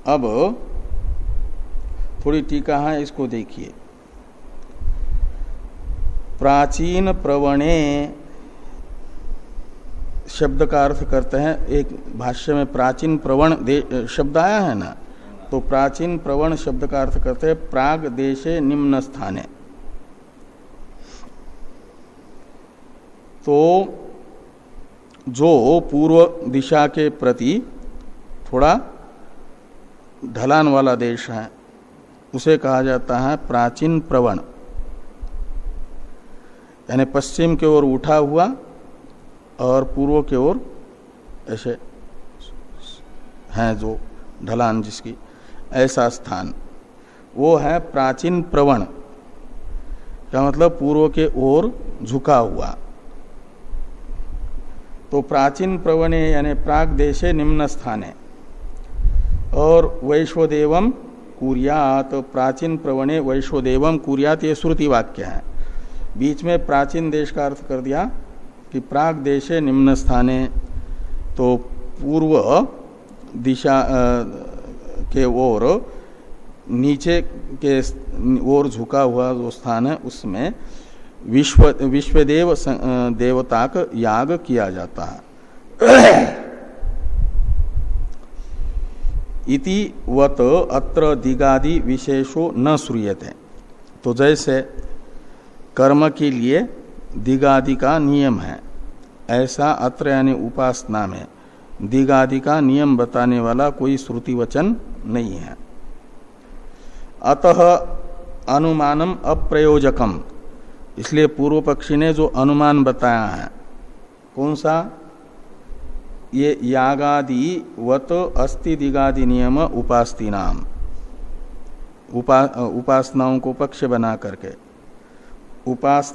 अब थोड़ी टीका है, इसको देखिए। प्राचीन प्रवणे शब्द का अर्थ करते हैं, एक भाष्य में प्राचीन प्रवण शब्द आया है ना? तो प्राचीन प्रवण शब्द का अर्थ करते हैं, प्राग देशे निम्न स्थाने। तो जो पूर्व दिशा के प्रति थोड़ा ढलान वाला देश है, उसे कहा जाता है प्राचीन प्रवण। यानी पश्चिम की ओर उठा हुआ और पूर्व की ओर ऐसे हैं जो ढलान जिसकी ऐसा स्थान। वो है प्राचीन प्रवण, का मतलब पूर्व के ओर झुका हुआ। तो प्राचीन प्रवणे यानी प्राग देशे निम्न स्थाने और वैश्वदेवम कुरियात, प्राचीन प्रवणे वैश्वदेवम कुरियात ये श्रुति वाक्य है। बीच में प्राचीन देश का अर्थ कर दिया कि प्राग देशे निम्न स्थाने तो पूर्व दिशा के ओर, नीचे के ओर झुका हुआ जो स्थान है, उसमें विश्व, विश्वदेव देवता का याग किया जाता है। इति वत अत्र दिगादि विशेषो न श्रूयते। तो जैसे कर्म के लिए दिगादि का नियम है। ऐसा अत्र यानी उपासना में दिगादि का नियम बताने वाला कोई श्रुति वचन नहीं है। अतः अनुमानम अप्रयोजकम। इसलिए पूर्व पक्षी ने जो अनुमान बताया है कौन सा? ये यागादि वत अस्ति दिगादि नियम उपास्ति नाम उपा, उपासनाओं को पक्ष बना करके। उपास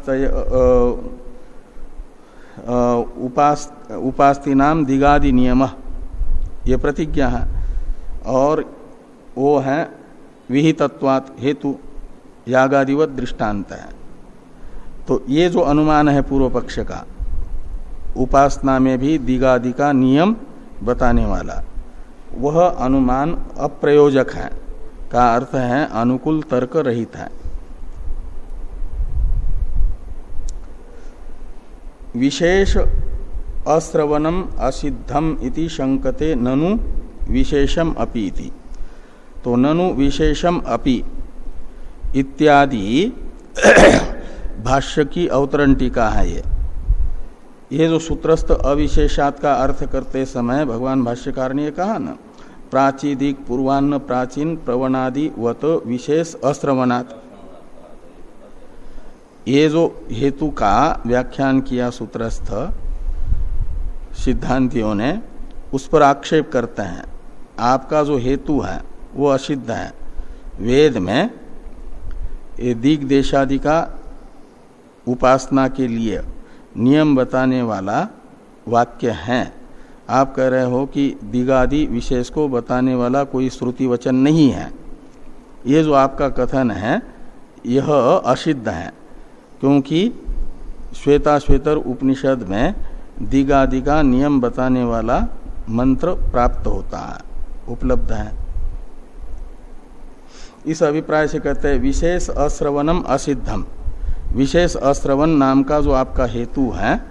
उपास्ति नाम दिगादि नियम। ये प्रतिज्ञा है। और वो है विहितत्वात हेतु यागादिवत दृष्टांत है। तो ये जो अनुमान है पूर्व पक्ष का, उपासना में भी दिगादि का नियम बताने वाला, वह अनुमान अप्रयोजक है। का अर्थ है अनुकूल तर्क रहित है। विशेष अश्रवणम असिद्धम इति शंकते ननु विशेषम अपि इति। तो ननु विशेषम अपि इत्यादि भाष्य की अवतरण टीका है ये। ये जो सूत्रस्थ अविशेषात का अर्थ करते समय भगवान भाष्यकार ने कहा ना, प्राचीदिक, पूर्वान्न, प्राचीन, प्रवणादि, वत, विशेष अश्रवणात्। ये जो हेतु का व्याख्यान किया सूत्रस्थ सिद्धांतियों ने, उस पर आक्षेप करते हैं। आपका जो हेतु है, वो असिद्ध है। वेद में ये दिग देशादि का उपासना के लिए नियम बताने वाला वाक्य है। आप कह रहे हो कि दिगादि विशेष को बताने वाला कोई श्रुति वचन नहीं है। ये जो आपका कथन है, यह असिद्ध है। क्योंकि श्वेता श्वेतर उपनिषद में दिगादि का नियम बताने वाला मंत्र प्राप्त होता है, उपलब्ध है। इस अभिप्राय से कहते हैं, विशेष अश्रवणम असिद्धम। विशेष अश्रवण नाम का जो आपका हेतु है,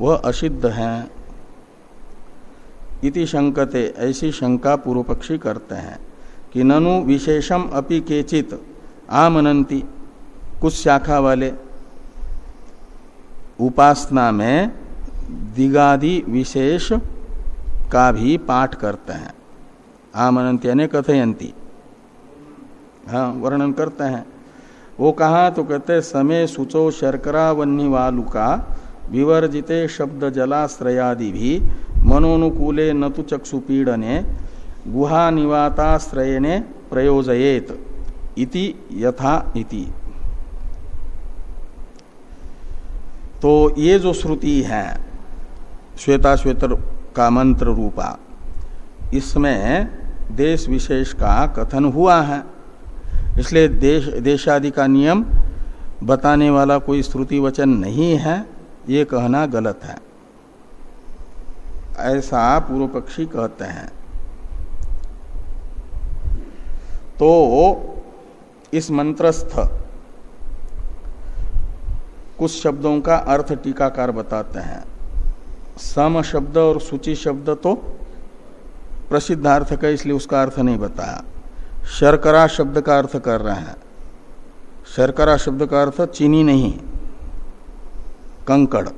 वह असिद्ध है। इति शंकते, ऐसी शंका पूर्व पक्षी करते हैं कि ननु विशेषम अपि केचित आमनंती कुछ शाखा वाले उपासना में दिगादि विशेष का भी पाठ करते हैं। आमनंत यानी कथयंती। हाँ वर्णन करते हैं। वो कहा? तो कहते समय सुचो शर्करा वन्नी वालुका विवर्जिते शब्द जलाश्रयादि भी, मनोनुकूले न तो चक्षुपीड़ने गुहा निवाताश्रयने प्रयोजयेत। इति यथा इति। तो ये जो श्रुति है श्वेता श्वेतर का मंत्र रूपा, इसमें देश विशेष का कथन हुआ है। इसलिए देश, देशादि का नियम बताने वाला कोई श्रुति वचन नहीं है, ये कहना गलत है। ऐसा पूर्व पक्षी कहते हैं। तो इस मंत्रस्थ कुछ शब्दों का अर्थ टीकाकार बताते हैं। सम शब्द और सूची शब्द तो प्रसिद्ध अर्थ का, इसलिए उसका अर्थ नहीं बताया। शर्करा शब्द का अर्थ कर रहे हैं। शर्करा शब्द का अर्थ चीनी नहीं, कंकड़।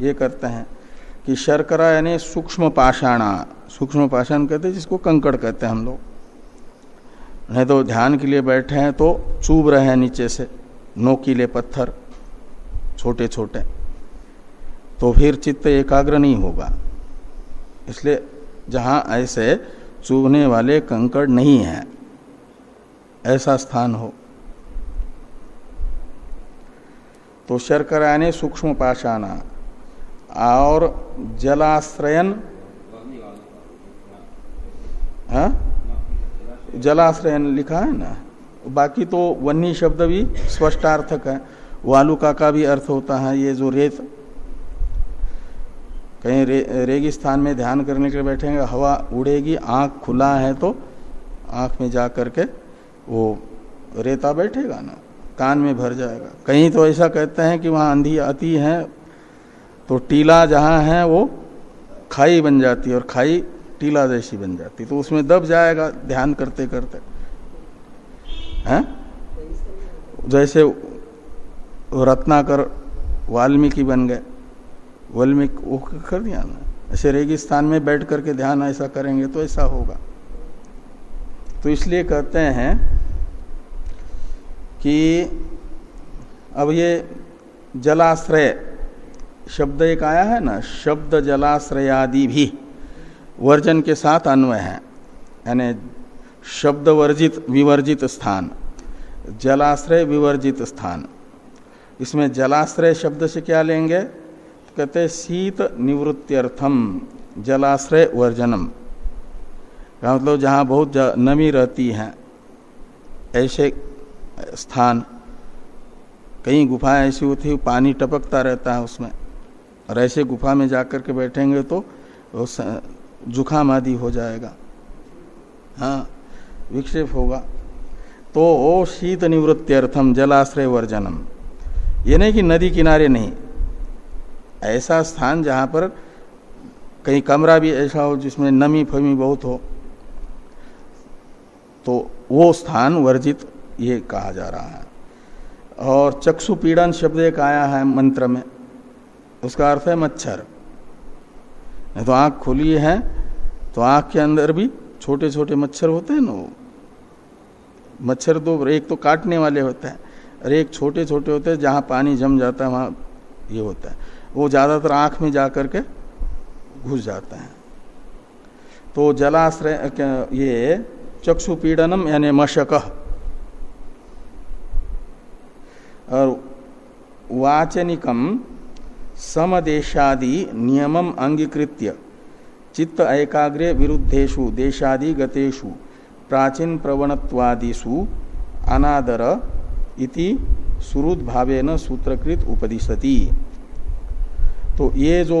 ये करते हैं कि शर्करा यानी सूक्ष्म पाषाणा, सूक्ष्म पाषाण कहते हैं, जिसको कंकड़ कहते हैं हम लोग। नहीं तो ध्यान के लिए बैठे हैं तो चूब रहे हैं नीचे से, नोकीले पत्थर। छोटे छोटे तो फिर चित्त एकाग्र नहीं होगा। इसलिए जहाँ ऐसे चुभने वाले कंकड़ नहीं है, ऐसा स्थान हो। तो शर्करा ने सूक्ष्म पाषाणा और जलाश्रयन हाँ? जलाश्रयन लिखा है ना? बाकी तो वन्नी शब्द भी स्पष्टार्थक है। वालुका का भी अर्थ होता है ये जो रेत कहीं रे, रेगिस्तान में ध्यान करने के लिए बैठेंगे हवा उड़ेगी आँख खुला है तो आँख में जा करके वो रेता बैठेगा ना कान में भर जाएगा। कहीं तो ऐसा कहते हैं कि वहाँ अंधी आती है तो टीला जहाँ है वो खाई बन जाती है और खाई टीला जैसी बन जाती तो उसमें दब जाएगा ध्यान करते करते हैं? जैसे रत्नाकर वाल्मीकि बन गए। वाल्मीकि वो कर दिया ना। ऐसे रेगिस्तान में बैठ करके ध्यान ऐसा करेंगे तो ऐसा होगा। तो इसलिए कहते हैं कि अब ये जलाश्रय शब्द एक आया है ना, शब्द जलाश्रयादि भी वर्जन के साथ अन्वय है। यानी शब्द वर्जित, विवर्जित स्थान, जलाश्रय विवर्जित स्थान। इसमें जलाश्रय शब्द से क्या लेंगे? तो कहते शीत निवृत्त्यर्थम, जलाश्रय वर्जनम। का मतलब जहाँ बहुत नमी रहती है, ऐसे स्थान कई गुफाएँ ऐसी होती है, पानी टपकता रहता है उसमें। और ऐसे गुफा में जाकर के बैठेंगे तो जुखाम आदि हो जाएगा। हाँ विक्षेप होगा। तो ओ शीत निवृत्त्यर्थम, जलाश्रय वर्जनम। ये नहीं कि नदी किनारे नहीं। ऐसा स्थान जहाँ पर कहीं कमरा भी ऐसा हो जिसमें नमी फमी बहुत हो तो वो स्थान वर्जित ये कहा जा रहा है। और चक्षु पीड़न शब्द एक आया है मंत्र में। उसका अर्थ है मच्छर। नहीं तो आँख खुली है तो आँख के अंदर भी छोटे छोटे मच्छर होते हैं ना मच्छर दो एक तो काटने वाले होते हैं। एक छोटे छोटे होते हैं, जहाँ पानी जम जाता है, वहाँ ये होता है। वो ज़्यादातर आँख में जा करके घुस जाता है। तो जलाश्रय ये चक्षु पीड़नम यानी मशक। और वाचनिकम समदेशादि नियमम अंगीकृत्य, चित्त एकाग्रे विरुद्धेशु देशादि गतेषु, प्राचीन प्रवणत्वादिषु, अनादर इति सुरुद भावेन सूत्रकृत उपदिशति। तो ये जो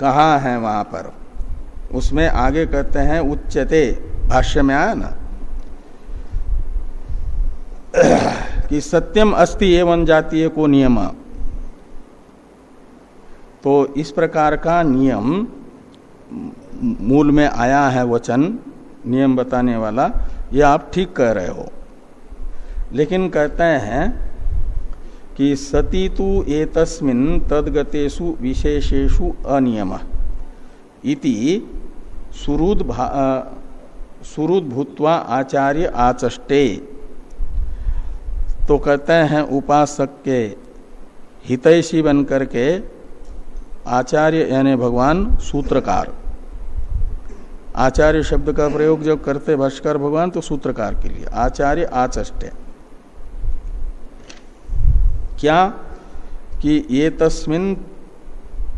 कहा है वहाँ पर, उसमें आगे कहते हैं उच्चते भाष्य में आया ना कि सत्यम अस्ति एवं जातीय को नियम। तो इस प्रकार का नियम मूल में आया है वचन, नियम बताने वाला, ये आप ठीक कह रहे हो। लेकिन कहते हैं कि सती तो एतस्मिन तदगतेषु विशेषेषु अनियम इति सुरुद सुरुद भूतवा आचार्य आचष्टे। तो कहते हैं उपासक के हितैषी बन करके आचार्य यानी भगवान सूत्रकार। आचार्य शब्द का प्रयोग जब करते भाष्कर भगवान तो सूत्रकार के लिए, आचार्य आचष्ट। क्या कि ये तस्मिन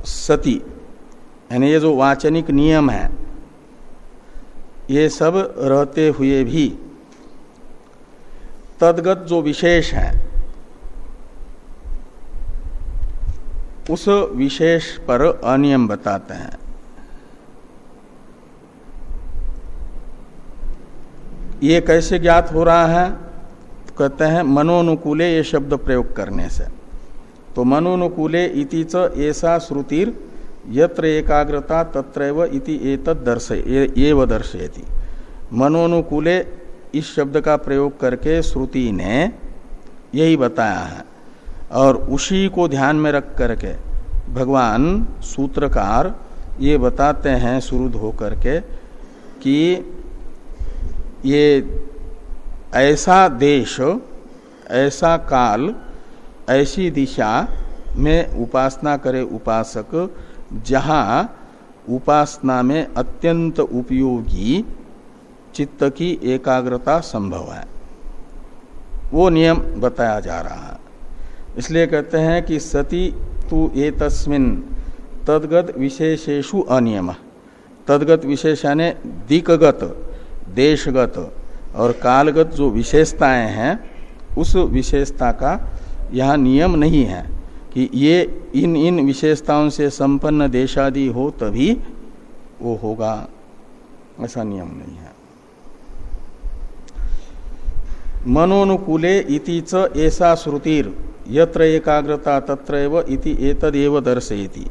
सती, यानी ये जो वाचनिक नियम है, ये सब रहते हुए भी तदगत जो विशेष है, उस विशेष पर अनियम बताते हैं। ये कैसे ज्ञात हो रहा है? कहते हैं, मनोनुकूले ये शब्द प्रयोग करने से। तो मनोनुकूले इति च ऐसा श्रुतिर यत्र एकाग्रता तत्रैव इति एतद दर्शय एव दर्शयति। मनोनुकूले इस शब्द का प्रयोग करके श्रुति ने यही बताया है। और उसी को ध्यान में रख करके भगवान सूत्रकार ये बताते हैं शुरू होकर के कि ये ऐसा देश, ऐसा काल, ऐसी दिशा में उपासना करे उपासक, जहाँ उपासना में अत्यंत उपयोगी चित्त की एकाग्रता संभव है। वो नियम बताया जा रहा है। इसलिए कहते हैं कि सती तु ए तस्मिन तदगत विशेषेशु अनियम। तदगत विशेष यानी दिकगत देशगत। और कालगत जो विशेषताएँ हैं, उस विशेषता का यह नियम नहीं है कि ये इन इन विशेषताओं से संपन्न देशादि हो तभी वो होगा। ऐसा नियम नहीं है। मनोनुकूले इति च ऐसा श्रुतिर, यत्र एकाग्रता तत्र इति एतदेव दर्शयति।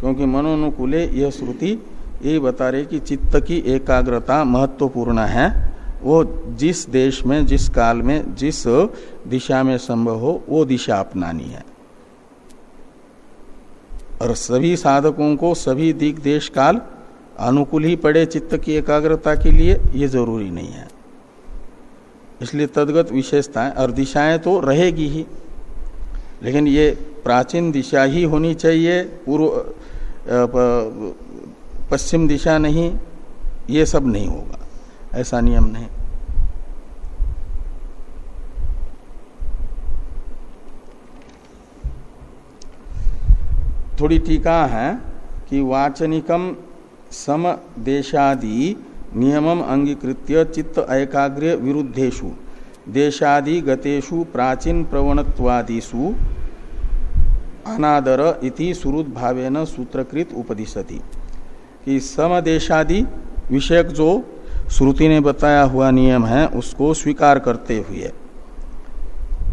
क्योंकि मनोनुकूले यह श्रुति ये बता रही कि चित्त की एकाग्रता महत्वपूर्ण है। वो जिस देश में, जिस काल में, जिस दिशा में संभव हो, वो दिशा अपनानी है। और सभी साधकों को सभी दिग देश काल अनुकूल ही पड़े चित्त की एकाग्रता के लिए ये ज़रूरी नहीं है। इसलिए तदगत विशेषताएँ और दिशाएँ तो रहेगी ही। लेकिन ये प्राचीन दिशा ही होनी चाहिए, पूर्व पश्चिम दिशा नहीं, ये सब नहीं होगा। ऐसा नियम नहीं। थोड़ी टीका है कि वाचनिकम सम देशादि नियमम अंगीकृत्य चित्त एकाग्र विरुद्धेशु देशादि गतेषु प्राचीन प्रवणत्वादिषु अनादर इति सुरुद भावेन सूत्रकृत उपदिशति। कि समदेशादि विषयक जो श्रुति ने बताया हुआ नियम है, उसको स्वीकार करते हुए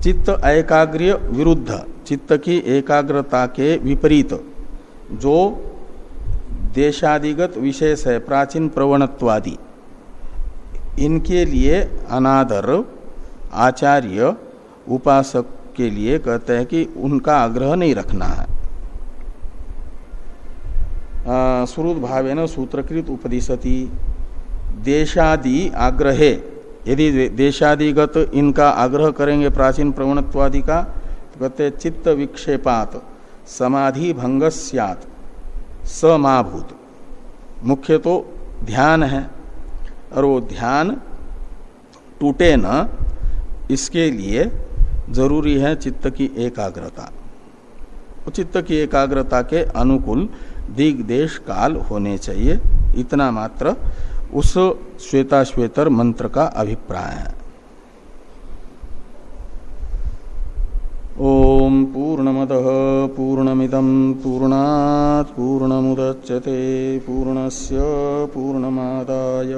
चित्त एकाग्र विरुद्ध, चित्त की एकाग्रता के विपरीत, जो देशादिगत विशेष है, प्राचीन प्रवणत्वादि। इनके लिए अनादर आचार्य उपासक के लिए कहते हैं कि उनका आग्रह नहीं रखना है। श्रुत भावे सूत्रकृत उपदिशति देशादि आग्रहे यदि देशादिगत इनका आग्रह करेंगे प्राचीन प्रवणत्वादि का तो कहते चित्त विक्षेपात, समाधि भंग सियात, समाभूत। मुख्य तो ध्यान है, और वो ध्यान टूटे न, इसके लिए ज़रूरी है चित्त की एकाग्रता। चित्त की एकाग्रता के अनुकूल दिग्देश काल होने चाहिए, इतना मात्र उस श्वेता श्वेतर मंत्र का अभिप्राय है। ओम पूर्णमद पूर्णमिदम पूर्णात पूर्णमुदच्यते पूर्णस्य पूर्णमादाय।